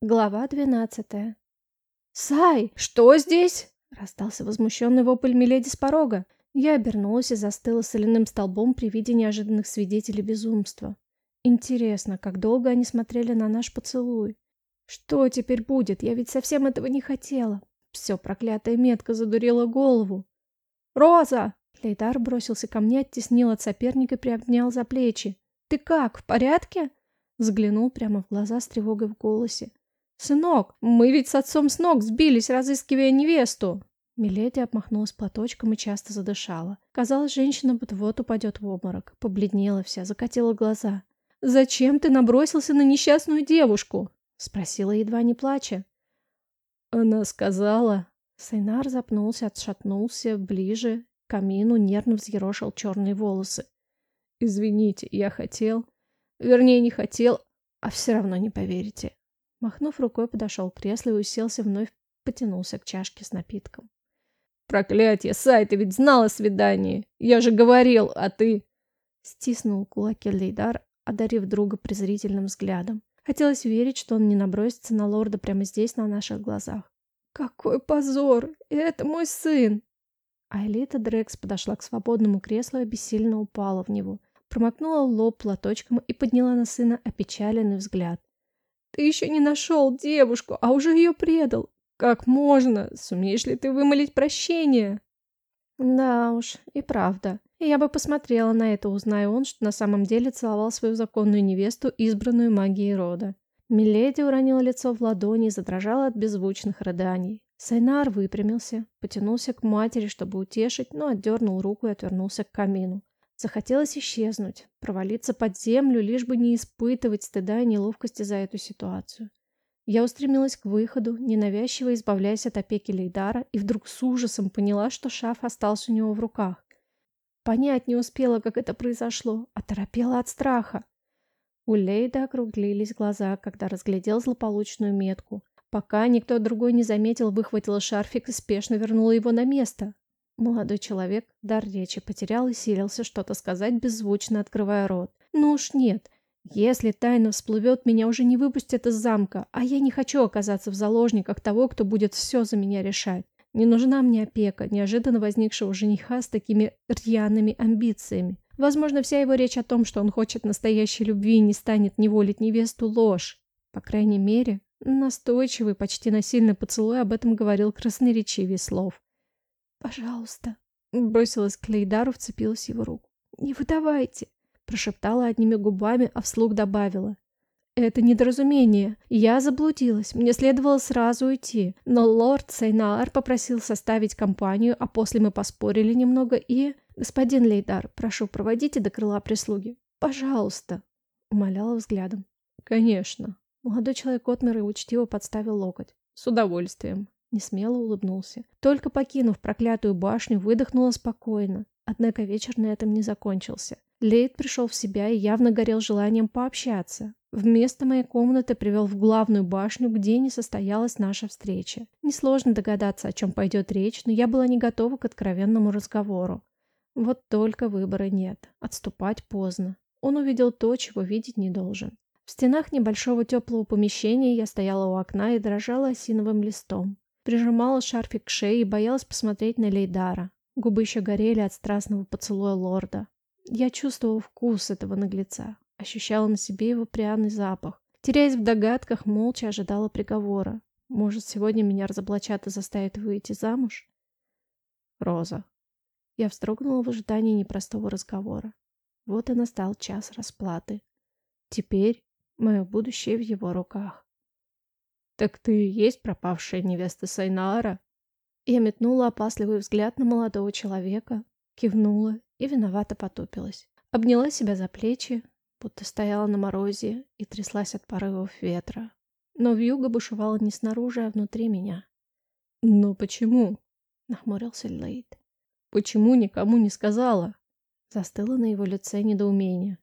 Глава двенадцатая. «Сай, что здесь?» — раздался возмущенный вопль Миледи с порога. Я обернулась и застыла соляным столбом при виде неожиданных свидетелей безумства. Интересно, как долго они смотрели на наш поцелуй? Что теперь будет? Я ведь совсем этого не хотела. Все, проклятая метка задурила голову. «Роза!» Лейдар бросился ко мне, оттеснил от соперника и приобнял за плечи. «Ты как, в порядке?» Взглянул прямо в глаза с тревогой в голосе. «Сынок, мы ведь с отцом с ног сбились, разыскивая невесту!» Миледи обмахнулась платочком и часто задышала. Казалось, женщина вот-вот упадет в обморок. Побледнела вся, закатила глаза. «Зачем ты набросился на несчастную девушку?» Спросила, едва не плача. Она сказала... Сайнар запнулся, отшатнулся ближе к камину, нервно взъерошил черные волосы. «Извините, я хотел... Вернее, не хотел, а все равно не поверите. Махнув рукой, подошел к креслу и уселся вновь, потянулся к чашке с напитком. «Проклятье, Сай, ты ведь знал о свидании! Я же говорил, а ты...» Стиснул кулаки Лейдар, одарив друга презрительным взглядом. Хотелось верить, что он не набросится на лорда прямо здесь, на наших глазах. «Какой позор! Это мой сын!» Айлита Дрекс подошла к свободному креслу и бессильно упала в него. Промокнула лоб платочком и подняла на сына опечаленный взгляд. Ты еще не нашел девушку, а уже ее предал. Как можно? Сумеешь ли ты вымолить прощение? Да уж, и правда. Я бы посмотрела на это, узная он, что на самом деле целовал свою законную невесту, избранную магией рода. Миледи уронила лицо в ладони и задрожала от беззвучных рыданий. Сайнар выпрямился, потянулся к матери, чтобы утешить, но отдернул руку и отвернулся к камину. Захотелось исчезнуть, провалиться под землю, лишь бы не испытывать стыда и неловкости за эту ситуацию. Я устремилась к выходу, ненавязчиво избавляясь от опеки Лейдара, и вдруг с ужасом поняла, что шаф остался у него в руках. Понять не успела, как это произошло, а торопела от страха. У Лейда округлились глаза, когда разглядел злополучную метку. Пока никто другой не заметил, выхватила шарфик и спешно вернула его на место. Молодой человек дар речи потерял и силился что-то сказать, беззвучно открывая рот. Ну уж нет. Если тайна всплывет, меня уже не выпустят из замка, а я не хочу оказаться в заложниках того, кто будет все за меня решать. Не нужна мне опека неожиданно возникшего жениха с такими рьяными амбициями. Возможно, вся его речь о том, что он хочет настоящей любви и не станет неволить невесту, ложь. По крайней мере, настойчивый, почти насильный поцелуй об этом говорил красноречивее слов. «Пожалуйста», — бросилась к Лейдару, вцепилась в его руку. «Не выдавайте», — прошептала одними губами, а вслух добавила. «Это недоразумение. Я заблудилась. Мне следовало сразу уйти. Но лорд Сайнаар попросил составить компанию, а после мы поспорили немного и... Господин Лейдар, прошу, проводите до крыла прислуги. Пожалуйста», — умоляла взглядом. «Конечно». Молодой человек отмер и учтиво подставил локоть. «С удовольствием». Несмело улыбнулся. Только покинув проклятую башню, выдохнула спокойно. Однако вечер на этом не закончился. Лейд пришел в себя и явно горел желанием пообщаться. Вместо моей комнаты привел в главную башню, где не состоялась наша встреча. Несложно догадаться, о чем пойдет речь, но я была не готова к откровенному разговору. Вот только выбора нет. Отступать поздно. Он увидел то, чего видеть не должен. В стенах небольшого теплого помещения я стояла у окна и дрожала осиновым листом. Прижимала шарфик к шее и боялась посмотреть на Лейдара. Губы еще горели от страстного поцелуя лорда. Я чувствовала вкус этого наглеца, ощущала на себе его пряный запах. Теряясь в догадках, молча ожидала приговора. Может, сегодня меня разоблачат и заставят выйти замуж? Роза. Я вздрогнула в ожидании непростого разговора. Вот и настал час расплаты. Теперь мое будущее в его руках. «Так ты и есть пропавшая невеста Сайнара?» Я метнула опасливый взгляд на молодого человека, кивнула и виновато потупилась. Обняла себя за плечи, будто стояла на морозе и тряслась от порывов ветра. Но вьюга бушевала не снаружи, а внутри меня. «Но почему?» — нахмурился Лейд. «Почему никому не сказала?» Застыло на его лице недоумение.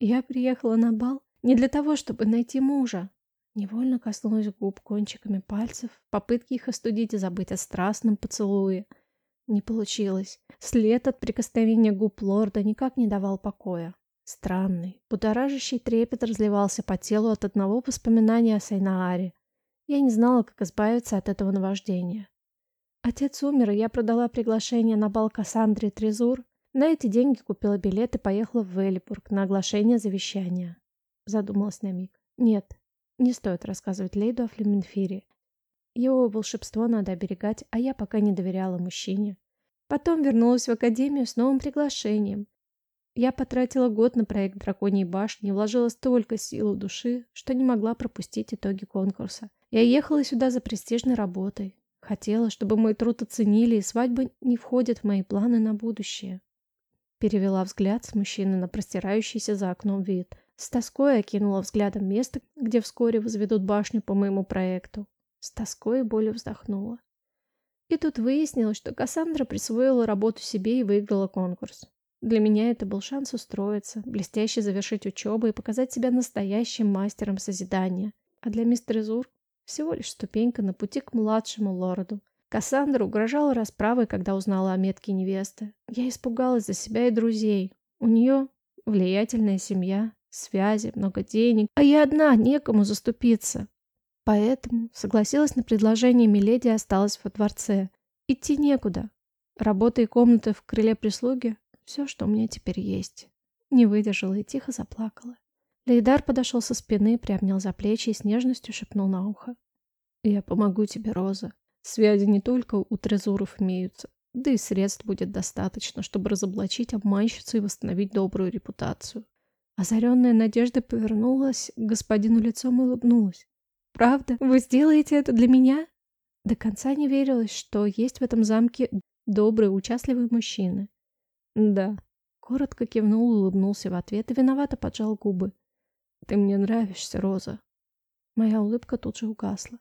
«Я приехала на бал не для того, чтобы найти мужа», Невольно коснулась губ кончиками пальцев, попытки их остудить и забыть о страстном поцелуе. Не получилось. След от прикосновения губ лорда никак не давал покоя. Странный, будоражащий трепет разливался по телу от одного воспоминания о Сайнааре. Я не знала, как избавиться от этого наваждения. Отец умер, и я продала приглашение на бал Кассандре Трезур. На эти деньги купила билет и поехала в Веллипург на оглашение завещания. Задумалась на миг. Нет, не стоит рассказывать Лейду о Флеменфире. Его волшебство надо оберегать, а я пока не доверяла мужчине. Потом вернулась в академию с новым приглашением. Я потратила год на проект Драконьей башни и вложила столько сил в души, что не могла пропустить итоги конкурса. Я ехала сюда за престижной работой. Хотела, чтобы мой труд оценили, и свадьба не входит в мои планы на будущее. Перевела взгляд с мужчины на простирающийся за окном вид. С тоской окинула взглядом место, где вскоре возведут башню по моему проекту. С тоской и болью вздохнула. И тут выяснилось, что Кассандра присвоила работу себе и выиграла конкурс. Для меня это был шанс устроиться, блестяще завершить учебу и показать себя настоящим мастером созидания. А для мистера Зур всего лишь ступенька на пути к младшему лорду. Кассандра угрожала расправой, когда узнала о метке невесты. Я испугалась за себя и друзей. У нее влиятельная семья, связи, много денег, а я одна, некому заступиться. Поэтому согласилась на предложение Миледи и осталась во дворце. Идти некуда. Работа и комната в крыле прислуги — все, что у меня теперь есть. Не выдержала и тихо заплакала. Лейдар подошел со спины, приобнял за плечи и с нежностью шепнул на ухо. «Я помогу тебе, Роза. Связи не только у трезуров имеются, да и средств будет достаточно, чтобы разоблачить обманщицу и восстановить добрую репутацию». Озаренная надежда повернулась к господину лицом и улыбнулась. Правда? Вы сделаете это для меня? До конца не верилось, что есть в этом замке добрый, участливый мужчина. Да. Коротко кивнул, улыбнулся в ответ и виновато поджал губы. Ты мне нравишься, Роза. Моя улыбка тут же угасла.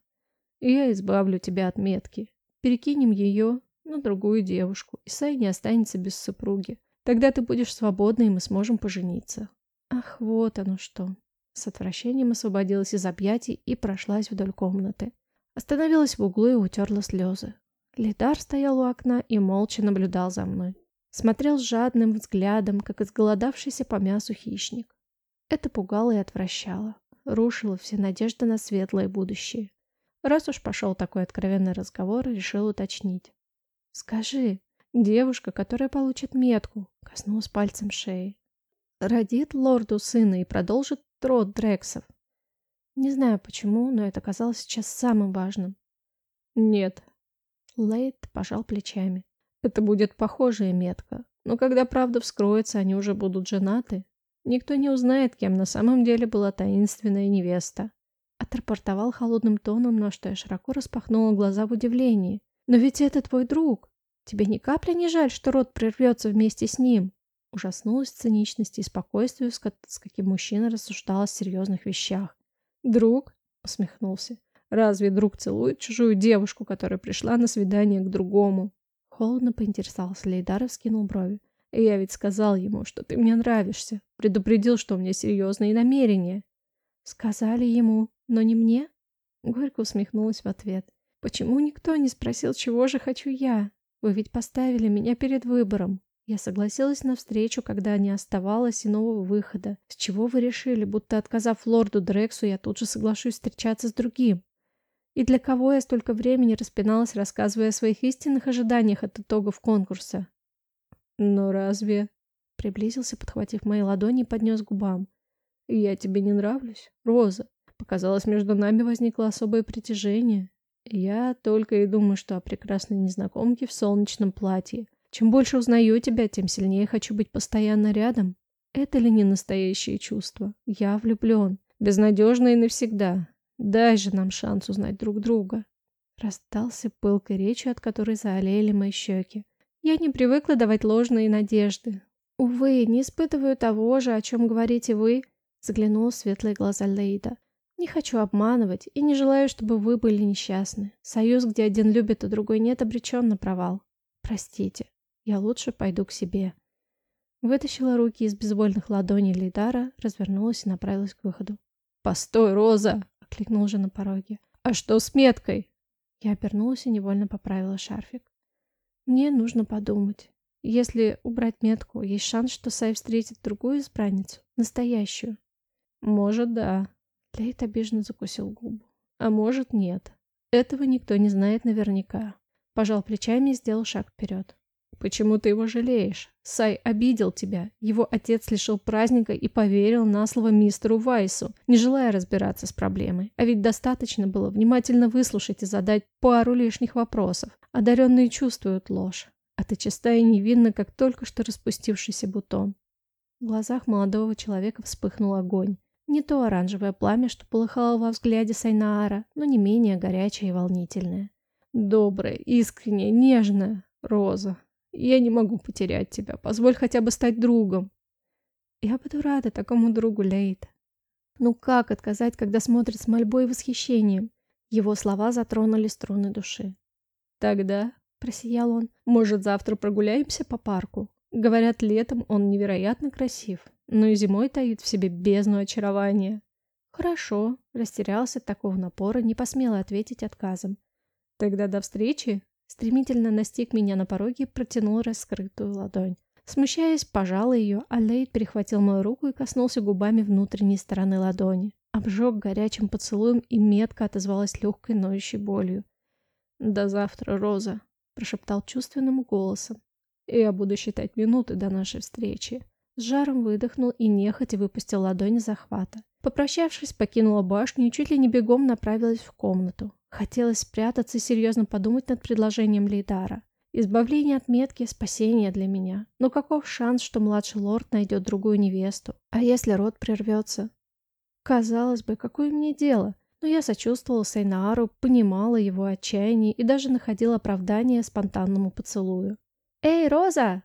Я избавлю тебя от метки. Перекинем ее на другую девушку, и Сай не останется без супруги. Тогда ты будешь свободна, и мы сможем пожениться. Ах, вот оно что. С отвращением освободилась из объятий и прошлась вдоль комнаты. Остановилась в углу и утерла слезы. Лидар стоял у окна и молча наблюдал за мной. Смотрел с жадным взглядом, как изголодавшийся по мясу хищник. Это пугало и отвращало. Рушило все надежды на светлое будущее. Раз уж пошел такой откровенный разговор, решил уточнить. «Скажи, девушка, которая получит метку», коснулась пальцем шеи, родит лорду сына и продолжит Трот Дрексов. Не знаю почему, но это казалось сейчас самым важным. Нет. Лейд пожал плечами. Это будет похожая метка. Но когда правда вскроется, они уже будут женаты. Никто не узнает, кем на самом деле была таинственная невеста. Отрапортовал холодным тоном, на что я широко распахнула глаза в удивлении. Но ведь это твой друг. Тебе ни капли не жаль, что род прервется вместе с ним. Ужаснулась циничности и спокойствию, с, каким мужчина рассуждал о серьезных вещах. «Друг?» — усмехнулся. «Разве друг целует чужую девушку, которая пришла на свидание к другому?» Холодно поинтересовался Лейдар и вскинул брови. «Я ведь сказал ему, что ты мне нравишься. Предупредил, что у меня серьезные намерения». «Сказали ему, но не мне?» Горько усмехнулась в ответ. «Почему никто не спросил, чего же хочу я? Вы ведь поставили меня перед выбором. Я согласилась на встречу, когда не оставалось иного выхода. С чего вы решили, будто отказав лорду Дрексу, я тут же соглашусь встречаться с другим? И для кого я столько времени распиналась, рассказывая о своих истинных ожиданиях от итогов конкурса? Но разве... Приблизился, подхватив мои ладони и поднес губам. «Я тебе не нравлюсь, Роза. Показалось, между нами возникло особое притяжение. Я только и думаю, что о прекрасной незнакомке в солнечном платье. Чем больше узнаю тебя, тем сильнее хочу быть постоянно рядом. Это ли не настоящее чувство? Я влюблен. Безнадежно и навсегда. Дай же нам шанс узнать друг друга. Расстался пылкой речью, от которой заолели мои щеки. Я не привыкла давать ложные надежды. Увы, не испытываю того же, о чем говорите вы, заглянул в светлые глаза Лейда. Не хочу обманывать и не желаю, чтобы вы были несчастны. Союз, где один любит, а другой нет, обречен на провал. Простите. Я лучше пойду к себе. Вытащила руки из безвольных ладоней Лидара, развернулась и направилась к выходу. «Постой, Роза!» — окликнул же на пороге. «А что с меткой?» Я обернулась и невольно поправила шарфик. «Мне нужно подумать». Если убрать метку, есть шанс, что Сай встретит другую избранницу, настоящую. Может, да. Лейт обиженно закусил губу. А может, нет. Этого никто не знает наверняка. Пожал плечами и сделал шаг вперед. Почему ты его жалеешь? Сай обидел тебя. Его отец лишил праздника и поверил на слово мистеру Вайсу, не желая разбираться с проблемой. А ведь достаточно было внимательно выслушать и задать пару лишних вопросов. Одаренные чувствуют ложь. А ты чиста и невинна, как только что распустившийся бутон. В глазах молодого человека вспыхнул огонь. Не то оранжевое пламя, что полыхало во взгляде Сайнаара, но не менее горячее и волнительное. Добрая, искренняя, нежная Роза. Я не могу потерять тебя. Позволь хотя бы стать другом. Я буду рада такому другу, Лейт. Ну как отказать, когда смотрит с мольбой и восхищением? Его слова затронули струны души. Тогда, просиял он, может, завтра прогуляемся по парку? Говорят, летом он невероятно красив, но и зимой таит в себе бездну очарования. Хорошо, растерялся от такого напора, не посмела ответить отказом. Тогда до встречи, Стремительно настиг меня на пороге и протянул раскрытую ладонь. Смущаясь, пожал ее, а Лейд перехватил мою руку и коснулся губами внутренней стороны ладони. Обжег горячим поцелуем и метко отозвалась легкой ноющей болью. «До завтра, Роза», — прошептал чувственным голосом. «Я буду считать минуты до нашей встречи». С жаром выдохнул и нехотя выпустил ладонь захвата. Попрощавшись, покинула башню и чуть ли не бегом направилась в комнату. Хотелось спрятаться и серьезно подумать над предложением Лейдара. Избавление от метки – спасение для меня. Но каков шанс, что младший лорд найдет другую невесту? А если род прервется? Казалось бы, какое мне дело? Но я сочувствовала Сайнаару, понимала его отчаяние и даже находила оправдание спонтанному поцелую. «Эй, Роза!»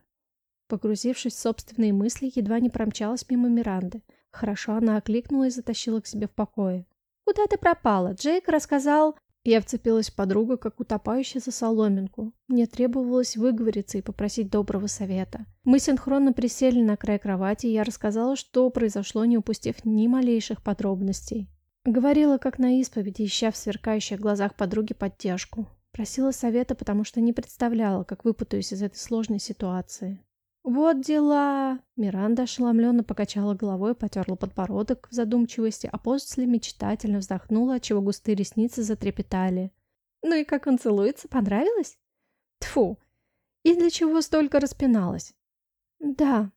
Погрузившись в собственные мысли, едва не промчалась мимо Миранды. Хорошо она окликнула и затащила к себе в покое. «Куда ты пропала? Джейк рассказал...» Я вцепилась в подругу, как утопающая за соломинку. Мне требовалось выговориться и попросить доброго совета. Мы синхронно присели на край кровати, и я рассказала, что произошло, не упустив ни малейших подробностей. Говорила, как на исповеди, ища в сверкающих глазах подруги поддержку. Просила совета, потому что не представляла, как выпутаюсь из этой сложной ситуации. «Вот дела!» Миранда ошеломленно покачала головой, потерла подбородок в задумчивости, а после мечтательно вздохнула, отчего густые ресницы затрепетали. «Ну и как он целуется? Понравилось?» Тфу. И для чего столько распиналась?» «Да».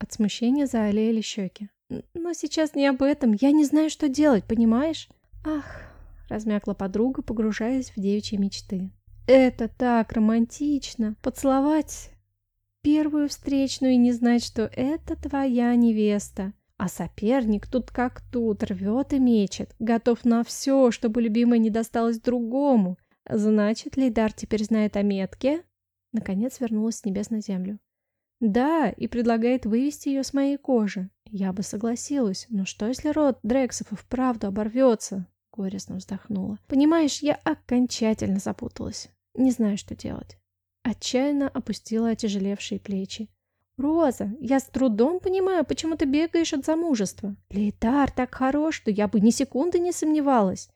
От смущения заолели щеки. «Но сейчас не об этом. Я не знаю, что делать, понимаешь?» «Ах!» — размякла подруга, погружаясь в девичьи мечты. «Это так романтично! Поцеловать первую встречную и не знать, что это твоя невеста. А соперник тут как тут, рвет и мечет, готов на все, чтобы любимая не досталась другому. Значит, Лейдар теперь знает о метке? Наконец вернулась с небес на землю. Да, и предлагает вывести ее с моей кожи. Я бы согласилась, но что если род Дрексов и вправду оборвется? Горестно вздохнула. Понимаешь, я окончательно запуталась. Не знаю, что делать. Отчаянно опустила отяжелевшие плечи. «Роза, я с трудом понимаю, почему ты бегаешь от замужества. Лейтар так хорош, что я бы ни секунды не сомневалась.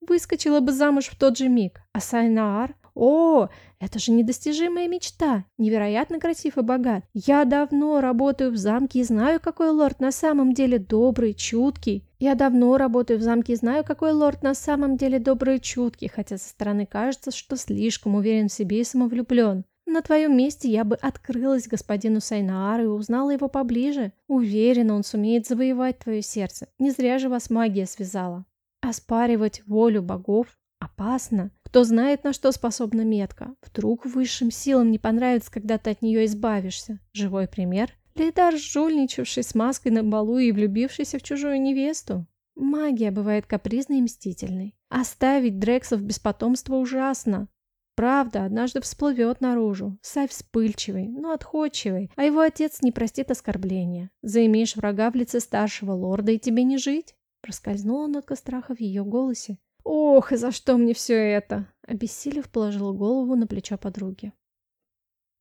Выскочила бы замуж в тот же миг. А Сайнаар? О, это же недостижимая мечта. Невероятно красив и богат. Я давно работаю в замке и знаю, какой лорд на самом деле добрый, чуткий. Я давно работаю в замке и знаю, какой лорд на самом деле добрый и чуткий, хотя со стороны кажется, что слишком уверен в себе и самовлюблен. На твоем месте я бы открылась господину Сайнаару и узнала его поближе. Уверена, он сумеет завоевать твое сердце. Не зря же вас магия связала. Оспаривать волю богов опасно. Кто знает, на что способна метка. Вдруг высшим силам не понравится, когда ты от нее избавишься. Живой пример. Лейдар, жульничавший с маской на балу и влюбившийся в чужую невесту. Магия бывает капризной и мстительной. Оставить Дрексов без потомства ужасно. Правда, однажды всплывет наружу. Сай вспыльчивый, но отходчивый, а его отец не простит оскорбления. Заимеешь врага в лице старшего лорда, и тебе не жить. Проскользнула нотка страха в ее голосе. «Ох, и за что мне все это?» Обессилев, положила голову на плечо подруги.